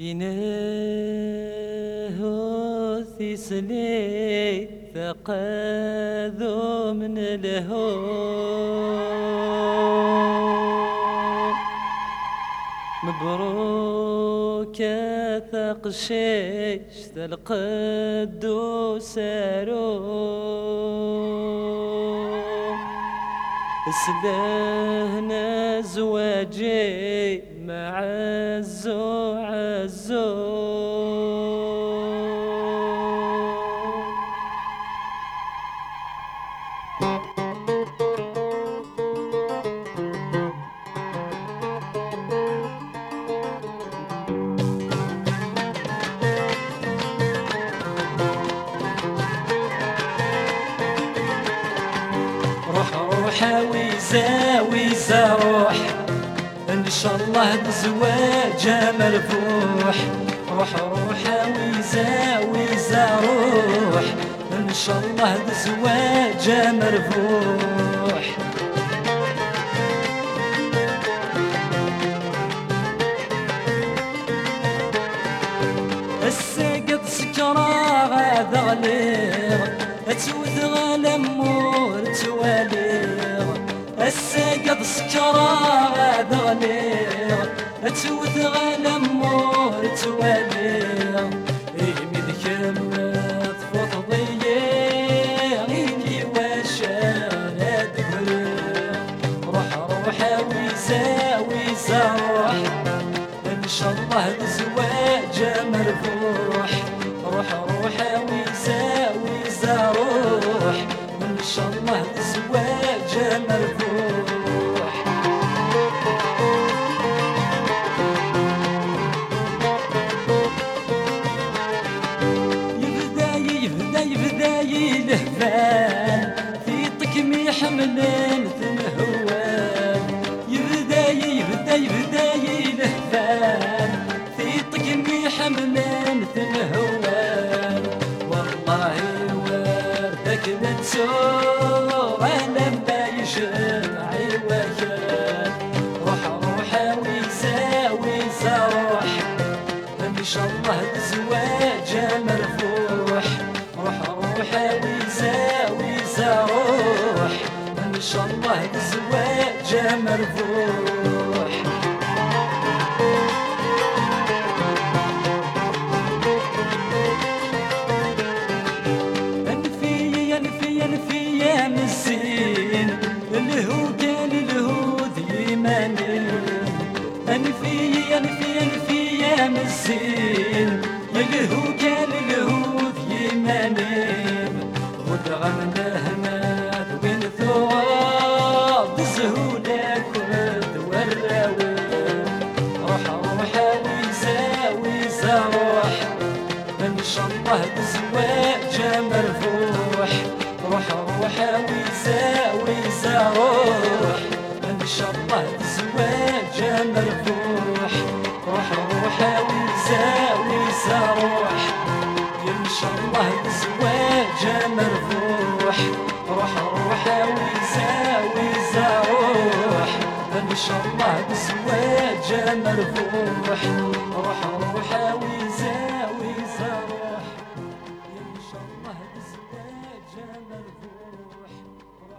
ينهوث سلي ثقاذو من الهو مبروك ثق شيش القدوس سلهنا زواجي مع الزو عزو روح ويزا زروح إن شاء الله بزواجه مرفوح. روح روح ويزا ويزروح إن شاء الله بزواجه مرفوح. السقط سكرا غاذا غليغ توث غلمور سكرا غاذا غليغ توث غلمور تواليغ إيمي ذكم تفوت ضيق إيني وشان روح روح ويزا ويزا روح إن شاء الله بزواج مرفوح يبدا يلهفان في طكمي حملين بزواج مرفوح. أنفي أنفي أنفي يا مسين اللي هو كان الهود يمانين أنفي أنفي أنفي يا مسين اللي هو كان الهود يمانين ودغمنا هنا وين ثواب سهولة ان شاء الله بزواج مرفوح روح روح ويزا ويزا روح. أن شاء الله بزواج مرفوح روح روح ويزا ويزا روح. إن شاء الله بزواج مرفوح روح روح ويزا ويزا روح. أن شاء الله بزواج مرفوح روح روح